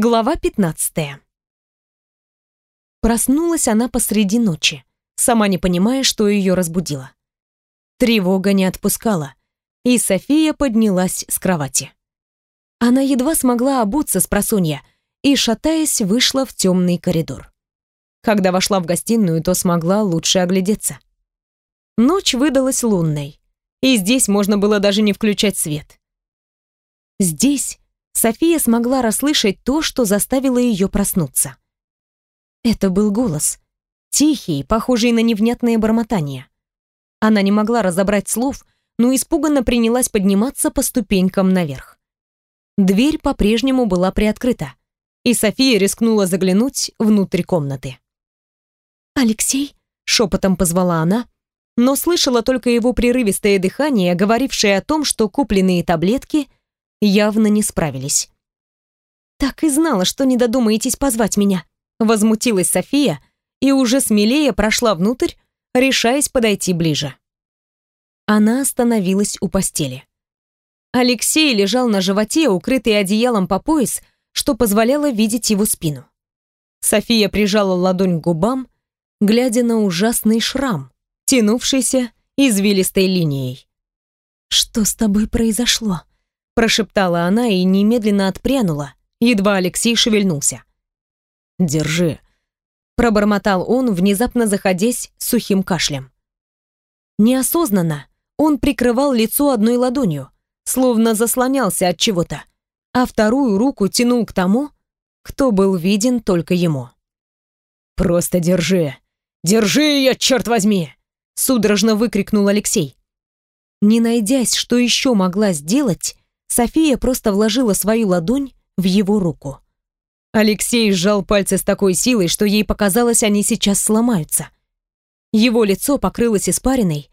Глава 15. Проснулась она посреди ночи, сама не понимая, что ее разбудило. Тревога не отпускала, и София поднялась с кровати. Она едва смогла обуться с просунья и, шатаясь, вышла в темный коридор. Когда вошла в гостиную, то смогла лучше оглядеться. Ночь выдалась лунной, и здесь можно было даже не включать свет. Здесь София смогла расслышать то, что заставило ее проснуться. Это был голос, тихий, похожий на невнятное бормотание. Она не могла разобрать слов, но испуганно принялась подниматься по ступенькам наверх. Дверь по-прежнему была приоткрыта, и София рискнула заглянуть внутрь комнаты. «Алексей?» — шепотом позвала она, но слышала только его прерывистое дыхание, говорившее о том, что купленные таблетки явно не справились. «Так и знала, что не додумаетесь позвать меня», — возмутилась София и уже смелее прошла внутрь, решаясь подойти ближе. Она остановилась у постели. Алексей лежал на животе, укрытый одеялом по пояс, что позволяло видеть его спину. София прижала ладонь к губам, глядя на ужасный шрам, тянувшийся извилистой линией. «Что с тобой произошло?» Прошептала она и немедленно отпрянула, едва Алексей шевельнулся. «Держи», — пробормотал он, внезапно заходясь сухим кашлем. Неосознанно он прикрывал лицо одной ладонью, словно заслонялся от чего-то, а вторую руку тянул к тому, кто был виден только ему. «Просто держи! Держи ее, черт возьми!» судорожно выкрикнул Алексей. Не найдясь, что еще могла сделать, София просто вложила свою ладонь в его руку. Алексей сжал пальцы с такой силой, что ей показалось, они сейчас сломаются. Его лицо покрылось испариной,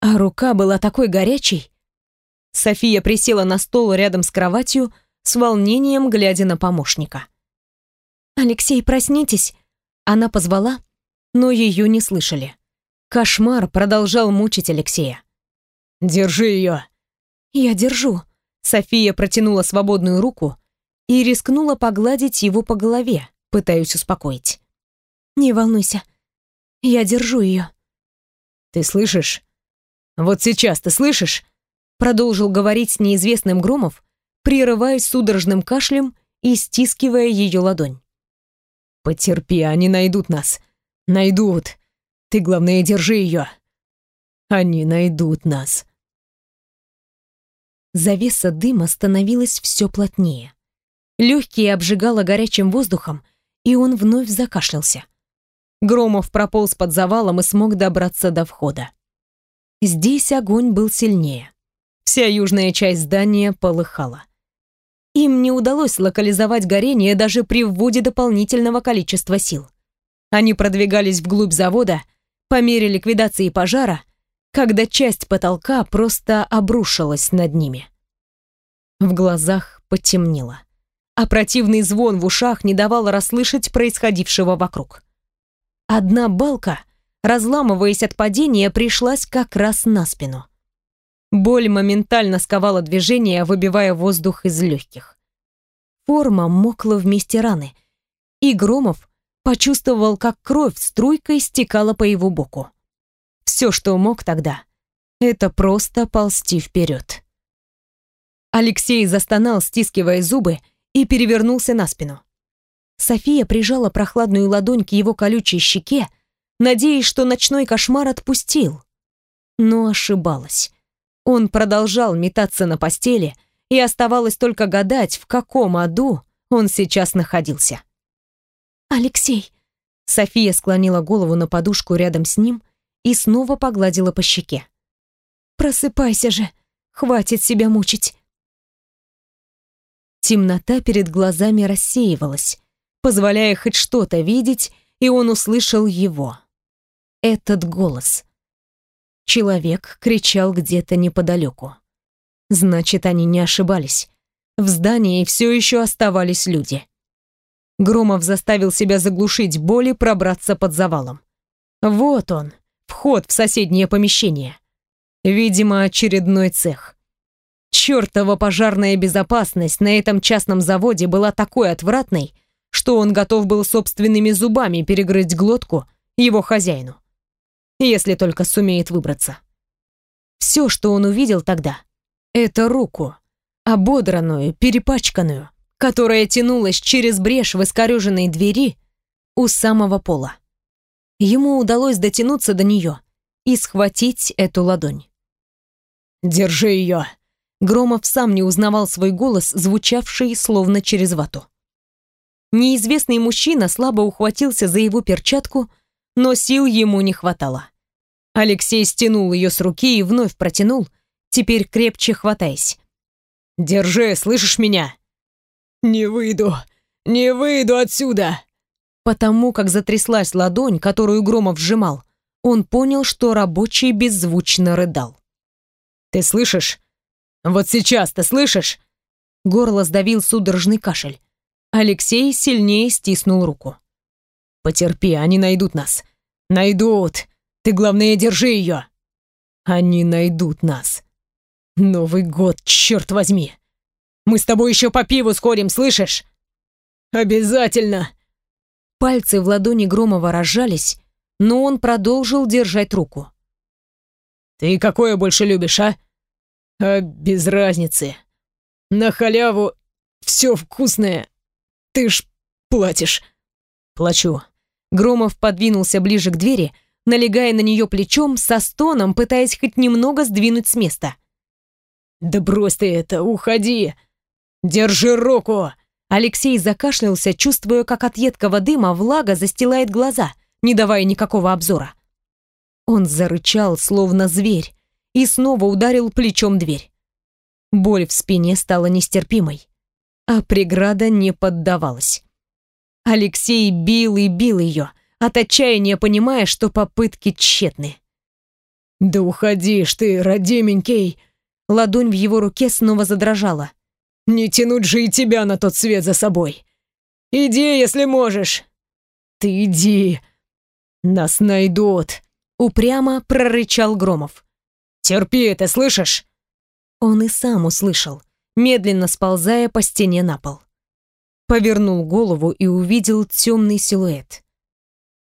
а рука была такой горячей. София присела на стол рядом с кроватью, с волнением глядя на помощника. «Алексей, проснитесь!» Она позвала, но ее не слышали. Кошмар продолжал мучить Алексея. «Держи ее!» «Я держу!» София протянула свободную руку и рискнула погладить его по голове, пытаясь успокоить. «Не волнуйся, я держу ее». «Ты слышишь? Вот сейчас ты слышишь?» Продолжил говорить с неизвестным Громов, прерываясь судорожным кашлем и стискивая ее ладонь. «Потерпи, они найдут нас. Найдут. Ты, главное, держи ее. Они найдут нас». Завеса дыма становилась все плотнее. Легкие обжигало горячим воздухом, и он вновь закашлялся. Громов прополз под завалом и смог добраться до входа. Здесь огонь был сильнее. Вся южная часть здания полыхала. Им не удалось локализовать горение даже при вводе дополнительного количества сил. Они продвигались вглубь завода по мере ликвидации пожара, когда часть потолка просто обрушилась над ними. В глазах потемнело, а противный звон в ушах не давал расслышать происходившего вокруг. Одна балка, разламываясь от падения, пришлась как раз на спину. Боль моментально сковала движение, выбивая воздух из легких. Форма мокла вместе раны, и Громов почувствовал, как кровь струйкой стекала по его боку. Все, что мог тогда, это просто ползти вперед. Алексей застонал, стискивая зубы, и перевернулся на спину. София прижала прохладную ладонь к его колючей щеке, надеясь, что ночной кошмар отпустил. Но ошибалась. Он продолжал метаться на постели, и оставалось только гадать, в каком аду он сейчас находился. «Алексей!» София склонила голову на подушку рядом с ним и снова погладила по щеке. «Просыпайся же! Хватит себя мучить!» Темнота перед глазами рассеивалась, позволяя хоть что-то видеть, и он услышал его. Этот голос. Человек кричал где-то неподалеку. Значит, они не ошибались. В здании все еще оставались люди. Громов заставил себя заглушить боль и пробраться под завалом. Вот он, вход в соседнее помещение. Видимо, очередной цех. чертова пожарная безопасность на этом частном заводе была такой отвратной, что он готов был собственными зубами перегрызть глотку его хозяину. Если только сумеет выбраться. Все, что он увидел тогда, это руку, ободранную, перепачканную, которая тянулась через брешь в искореженной двери у самого пола. Ему удалось дотянуться до нее и схватить эту ладонь. «Держи ее!» Громов сам не узнавал свой голос, звучавший словно через вату. Неизвестный мужчина слабо ухватился за его перчатку, но сил ему не хватало. Алексей стянул ее с руки и вновь протянул, теперь крепче хватаясь. «Держи, слышишь меня?» «Не выйду, не выйду отсюда!» Потому как затряслась ладонь, которую Громов сжимал, он понял, что рабочий беззвучно рыдал. «Ты слышишь? Вот сейчас ты слышишь?» Горло сдавил судорожный кашель. Алексей сильнее стиснул руку. «Потерпи, они найдут нас. Найдут. Ты, главное, держи ее. Они найдут нас. Новый год, черт возьми. Мы с тобой еще по пиву сходим, слышишь? Обязательно!» Пальцы в ладони Громова разжались, но он продолжил держать руку. «Ты какое больше любишь, а?» «А без разницы. На халяву все вкусное. Ты ж платишь». «Плачу». Громов подвинулся ближе к двери, налегая на нее плечом, со стоном, пытаясь хоть немного сдвинуть с места. «Да брось ты это, уходи! Держи руку!» Алексей закашлялся, чувствуя, как от едкого дыма влага застилает глаза, не давая никакого обзора. Он зарычал, словно зверь, и снова ударил плечом дверь. Боль в спине стала нестерпимой, а преграда не поддавалась. Алексей бил и бил ее, от отчаяния понимая, что попытки тщетны. «Да уходи ж ты, родименький!» Ладонь в его руке снова задрожала. «Не тянуть же и тебя на тот свет за собой! Иди, если можешь! Ты иди! Нас найдут!» Упрямо прорычал Громов. «Терпи это, слышишь?» Он и сам услышал, медленно сползая по стене на пол. Повернул голову и увидел темный силуэт.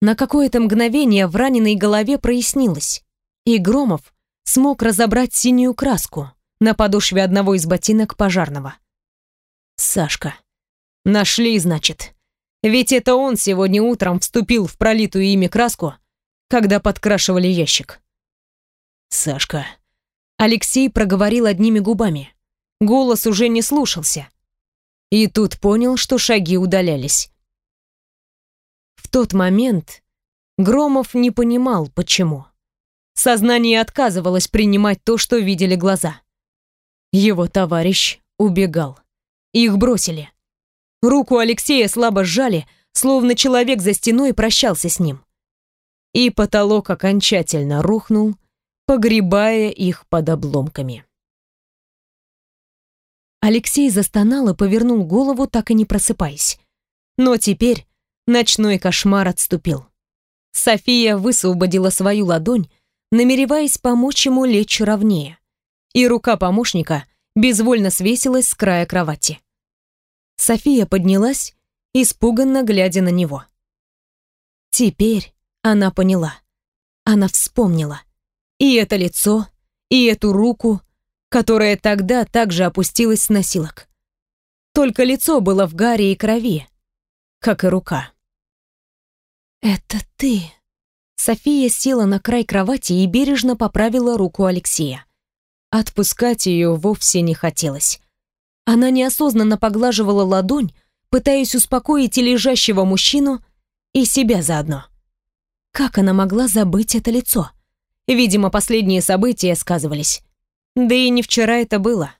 На какое-то мгновение в раненой голове прояснилось, и Громов смог разобрать синюю краску на подошве одного из ботинок пожарного. Сашка. Нашли, значит. Ведь это он сегодня утром вступил в пролитую ими краску, когда подкрашивали ящик. Сашка. Алексей проговорил одними губами. Голос уже не слушался. И тут понял, что шаги удалялись. В тот момент Громов не понимал, почему. Сознание отказывалось принимать то, что видели глаза. Его товарищ убегал. Их бросили. Руку Алексея слабо сжали, словно человек за стеной прощался с ним. И потолок окончательно рухнул, погребая их под обломками. Алексей застонал и повернул голову, так и не просыпаясь. Но теперь ночной кошмар отступил. София высвободила свою ладонь, намереваясь помочь ему лечь ровнее. И рука помощника безвольно свесилась с края кровати. София поднялась, испуганно глядя на него. Теперь она поняла. Она вспомнила. И это лицо, и эту руку, которая тогда также опустилась с носилок. Только лицо было в гаре и крови, как и рука. «Это ты», София села на край кровати и бережно поправила руку Алексея. Отпускать ее вовсе не хотелось. Она неосознанно поглаживала ладонь, пытаясь успокоить и лежащего мужчину, и себя заодно. Как она могла забыть это лицо? Видимо, последние события сказывались. Да и не вчера это было.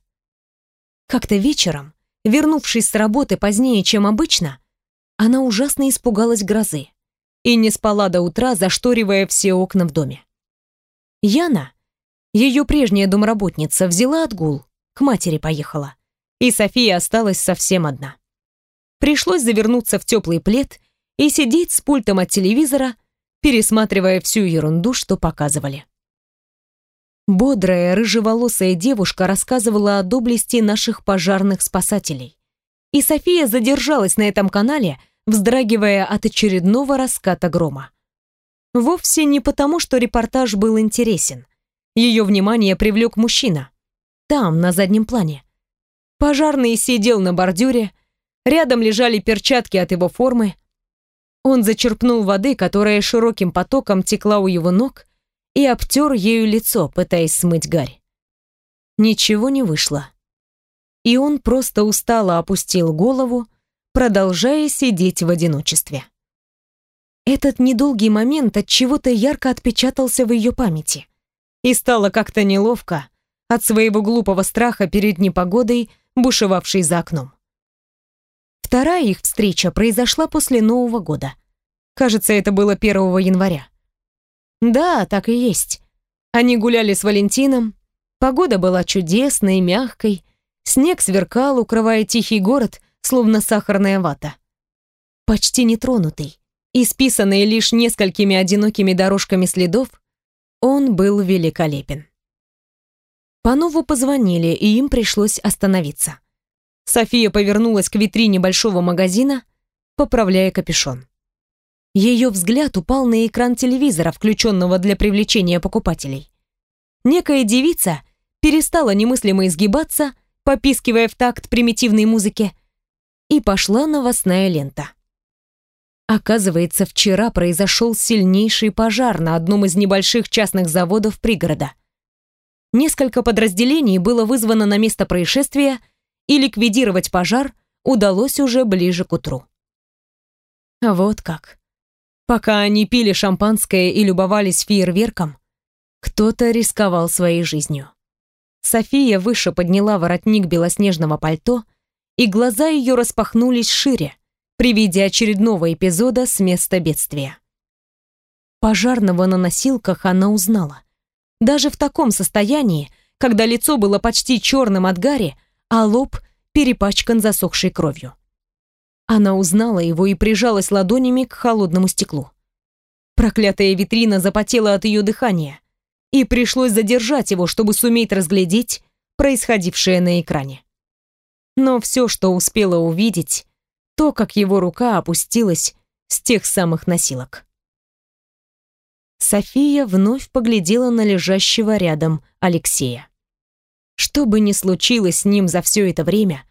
Как-то вечером, вернувшись с работы позднее, чем обычно, она ужасно испугалась грозы и не спала до утра, зашторивая все окна в доме. Яна, ее прежняя домработница, взяла отгул, к матери поехала, и София осталась совсем одна. Пришлось завернуться в теплый плед и сидеть с пультом от телевизора, пересматривая всю ерунду, что показывали. Бодрая, рыжеволосая девушка рассказывала о доблести наших пожарных спасателей. И София задержалась на этом канале, вздрагивая от очередного раската грома. Вовсе не потому, что репортаж был интересен. Ее внимание привлек мужчина. Там, на заднем плане. Пожарный сидел на бордюре, рядом лежали перчатки от его формы. Он зачерпнул воды, которая широким потоком текла у его ног, и обтер ею лицо, пытаясь смыть гарь. Ничего не вышло. И он просто устало опустил голову, продолжая сидеть в одиночестве. Этот недолгий момент от чего-то ярко отпечатался в ее памяти. И стало как-то неловко от своего глупого страха перед непогодой, бушевавшей за окном. Вторая их встреча произошла после Нового года. Кажется, это было 1 января. Да, так и есть. Они гуляли с Валентином, погода была чудесной, мягкой, снег сверкал, укрывая тихий город, словно сахарная вата. Почти нетронутый, исписанный лишь несколькими одинокими дорожками следов, он был великолепен. Панову позвонили, и им пришлось остановиться. София повернулась к витрине большого магазина, поправляя капюшон. Ее взгляд упал на экран телевизора, включенного для привлечения покупателей. Некая девица перестала немыслимо изгибаться, попискивая в такт примитивной музыки, и пошла новостная лента. Оказывается, вчера произошел сильнейший пожар на одном из небольших частных заводов пригорода. Несколько подразделений было вызвано на место происшествия, и ликвидировать пожар удалось уже ближе к утру. Вот как. Пока они пили шампанское и любовались фейерверком, кто-то рисковал своей жизнью. София выше подняла воротник белоснежного пальто, и глаза ее распахнулись шире при виде очередного эпизода с места бедствия. Пожарного на носилках она узнала. Даже в таком состоянии, когда лицо было почти черным от гари, а лоб перепачкан засохшей кровью. Она узнала его и прижалась ладонями к холодному стеклу. Проклятая витрина запотела от ее дыхания, и пришлось задержать его, чтобы суметь разглядеть происходившее на экране. Но все, что успела увидеть, то, как его рука опустилась с тех самых носилок. София вновь поглядела на лежащего рядом Алексея. Что бы ни случилось с ним за все это время,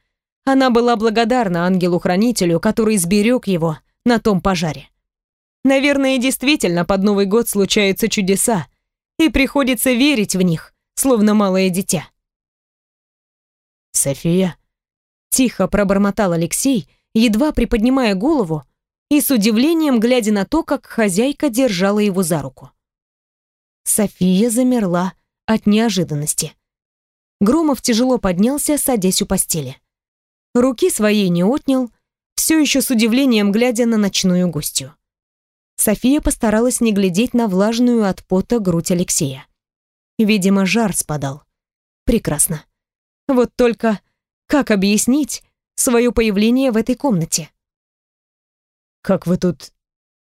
она была благодарна ангелу-хранителю, который сберег его на том пожаре. Наверное, действительно под Новый год случаются чудеса, и приходится верить в них, словно малое дитя. «София?» Тихо пробормотал Алексей, едва приподнимая голову и с удивлением глядя на то, как хозяйка держала его за руку. София замерла от неожиданности. Громов тяжело поднялся, садясь у постели. Руки своей не отнял, все еще с удивлением глядя на ночную гостью. София постаралась не глядеть на влажную от пота грудь Алексея. Видимо, жар спадал. Прекрасно. Вот только как объяснить свое появление в этой комнате? «Как вы тут...»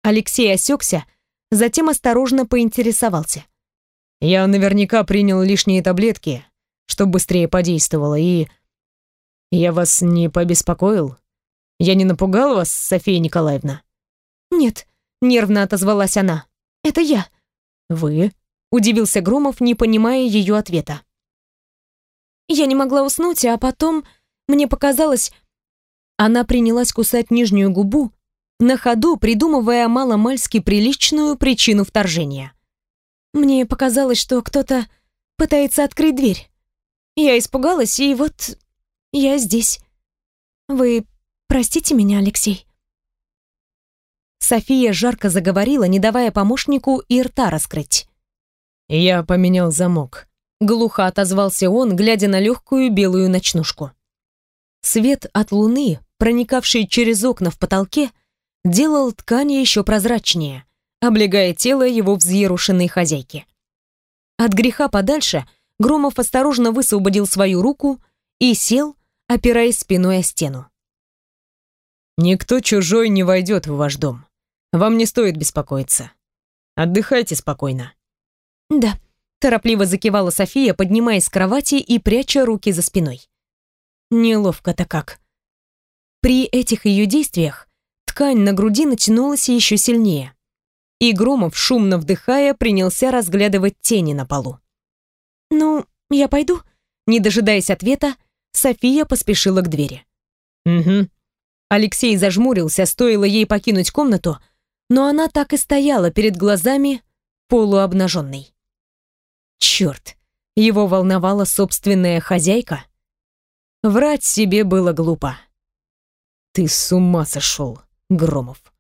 Алексей осекся, затем осторожно поинтересовался. «Я наверняка принял лишние таблетки, чтобы быстрее подействовало, и...» «Я вас не побеспокоил? Я не напугал вас, София Николаевна?» «Нет», — нервно отозвалась она. «Это я». «Вы?» — удивился Громов, не понимая ее ответа. «Я не могла уснуть, а потом мне показалось...» Она принялась кусать нижнюю губу, на ходу придумывая маломальски приличную причину вторжения. Мне показалось, что кто-то пытается открыть дверь. Я испугалась, и вот я здесь. Вы простите меня, Алексей?» София жарко заговорила, не давая помощнику и рта раскрыть. «Я поменял замок», — глухо отозвался он, глядя на легкую белую ночнушку. Свет от луны, проникавший через окна в потолке, делал ткань еще прозрачнее, облегая тело его взъерушенной хозяйки. От греха подальше Громов осторожно высвободил свою руку и сел, опираясь спиной о стену. «Никто чужой не войдет в ваш дом. Вам не стоит беспокоиться. Отдыхайте спокойно». «Да, торопливо закивала София, поднимаясь с кровати и пряча руки за спиной. Неловко-то как. При этих ее действиях ткань на груди натянулась еще сильнее. И Громов, шумно вдыхая, принялся разглядывать тени на полу. «Ну, я пойду?» Не дожидаясь ответа, София поспешила к двери. «Угу». Алексей зажмурился, стоило ей покинуть комнату, но она так и стояла перед глазами полуобнаженной. Черт, его волновала собственная хозяйка. Врать себе было глупо. «Ты с ума сошел, Громов!»